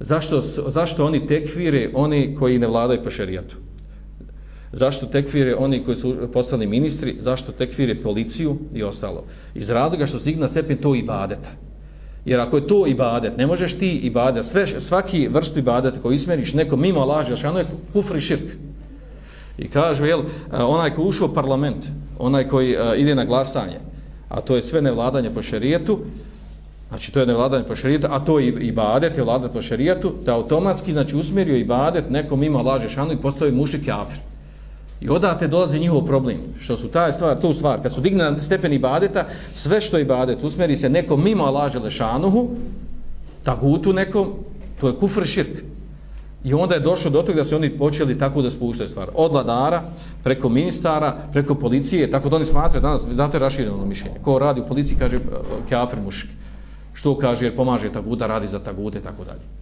Zašto, zašto oni tekvire, oni koji ne vladaju po šerijatu? Zašto tekvire oni koji su postali ministri? Zašto tekvire policiju i ostalo? Iz razloga što stigna stepen to ibadeta. Jer ako je to ibadet, ne možeš ti ibadet, sve, svaki vrst ibadeta koji ismeriš neko mimo laže, šano je kufr i širk. I kažu, jel, onaj koji ušao u parlament, onaj koji e, ide na glasanje, a to je sve nevladanje po šerijetu, znači to je nevladanje po šerijetu, a to je ibadet, je vladanje po šerijetu, da automatski, znači, usmjerio ibadet nekom mimo laže, šanu i postoji mušik i. I odate dolazi njihov problem. Što su taj stvar, tu stvar, kad su digne na stepen ibadeta, sve što je ibadet usmjeri se nekom mimo Allaže Lešanuhu, tagutu nekom, to je kufr širk. I onda je došlo do toga da se oni počeli tako da spuštaju stvar. Od vladara, preko ministara, preko policije, tako da oni smatraju danas, zato je rašireno mišljenje. Ko radi u policiji kaže e, kafir mušik. Što kaže jer pomaže taguta, radi za tagute, tako dalje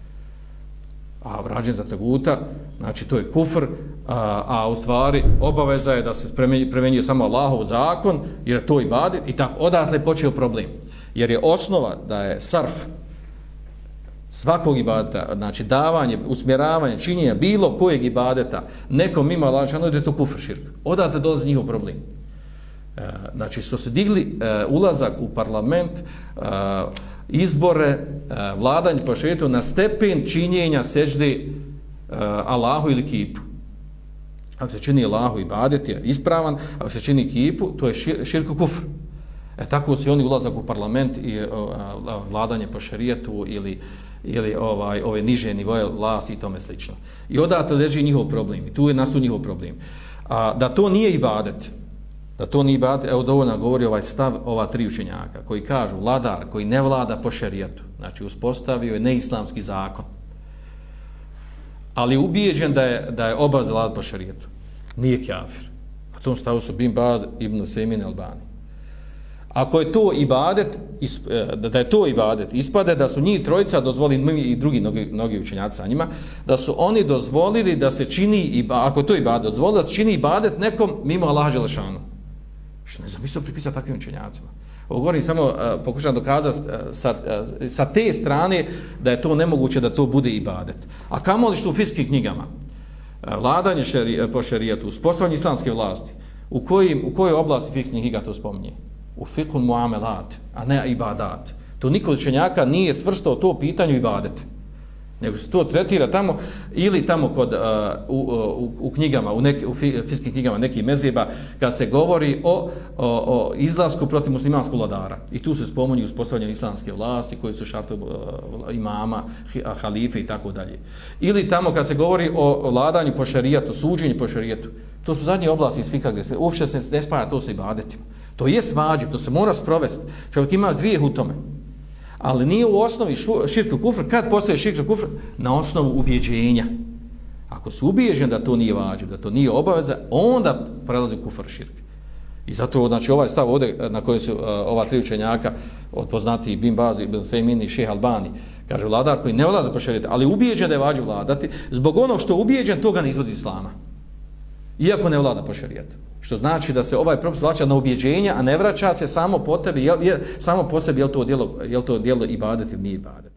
a rađen za taguta, znači to je kufr, a, a u stvari obaveza je da se premenio samo Allahov zakon, jer to i badi, i tako odatle počeo problem. Jer je osnova da je sarf svakog ibadeta, znači davanje, usmjeravanje, činjenja bilo kojeg ibadeta, nekom ima lačano, da je to kufr širk. Odatle dolazi njihov problem. E, znači, što se digli e, ulazak u parlament, e, izbore, e, vladanje po šetu na stepen činjenja sežde e, Allahu ili kipu. Ako se čini Allahu i badet je ispravan, ako se čini kipu, to je šir, širko kufr. E, tako su oni ulazak u parlament i e, o, a, vladanje po šerijetu ili, ili ovaj, ove niže nivoje vlasti i tome slično. I odatle leži njihov problem. I tu je nastu njihov problem. A, da to nije ibadet, da to ni bad, evo dovoljno govori ovaj stav ova tri učenjaka koji kažu vladar koji ne vlada po šerijetu, znači uspostavio je neislamski zakon, ali ubijeđen da je, da je obaz vlada po šerijetu, nije kafir. A tom stavu su Bin Bad ibn Semin Albani. Ako je to ibadet, e, da je to ibadet, ispade da su njih trojica dozvolili, i drugi mnogi, mnogi učenjaci sa njima, da su oni dozvolili da se čini, ako to ibadet, dozvolili da se čini ibadet nekom mimo Allah Želešanu. Što ne znam, isto pripisati takvim učenjacima. Ovo govorim samo, e, uh, pokušam dokazati uh, sa, uh, sa te strane da je to nemoguće da to bude ibadet. A kamo li što u fiskim knjigama? Uh, vladanje šeri, po šerijatu, uspostavljanje islamske vlasti, u, kojim, u kojoj oblasti fiksnih knjiga to spominje? U fikun muamelat, a ne ibadat. To niko učenjaka nije svrstao to pitanju ibadete nego se to tretira tamo ili tamo kod uh, u, u, u knjigama u neki u fiskim knjigama neki mezeba kad se govori o, o, o izlasku protiv muslimanskog vladara. I tu se spominju uspostavljanje islamske vlasti koji su šartu uh, imama halife i tako dalje. Ili tamo kad se govori o vladanju po šerijatu suđenju po šerijatu. To su zadnje oblasti iz fika gdje se uopšte se ne spaja to sa ibadetima to je svađib to se mora sprovesti čovjek ima grijeh u tome. Ali nije u osnovi širk kufr, kad postaje širk kufr? Na osnovu ubjeđenja. Ako se ubijeđen da to nije vađiv, da to nije obaveza, onda prelazi kufr širk. I zato znači, ovaj stav ovdje eh, na kojem su uh, ova tri učenjaka od poznati Bin Bazi, Bin Femin i Šeha Albani, kaže vladar koji ne vlada po šarijetu, ali ubijeđen da je vađiv vladati, zbog onog što je ubijeđen, toga ne izvodi islama. Iako ne vlada po šarijetu. Što znači da se ovaj propis vraća na ubjeđenje, a ne vraća se samo po tebi, je, je, samo po sebi je to djelo, je to djelo ibadet ili nije ibadet.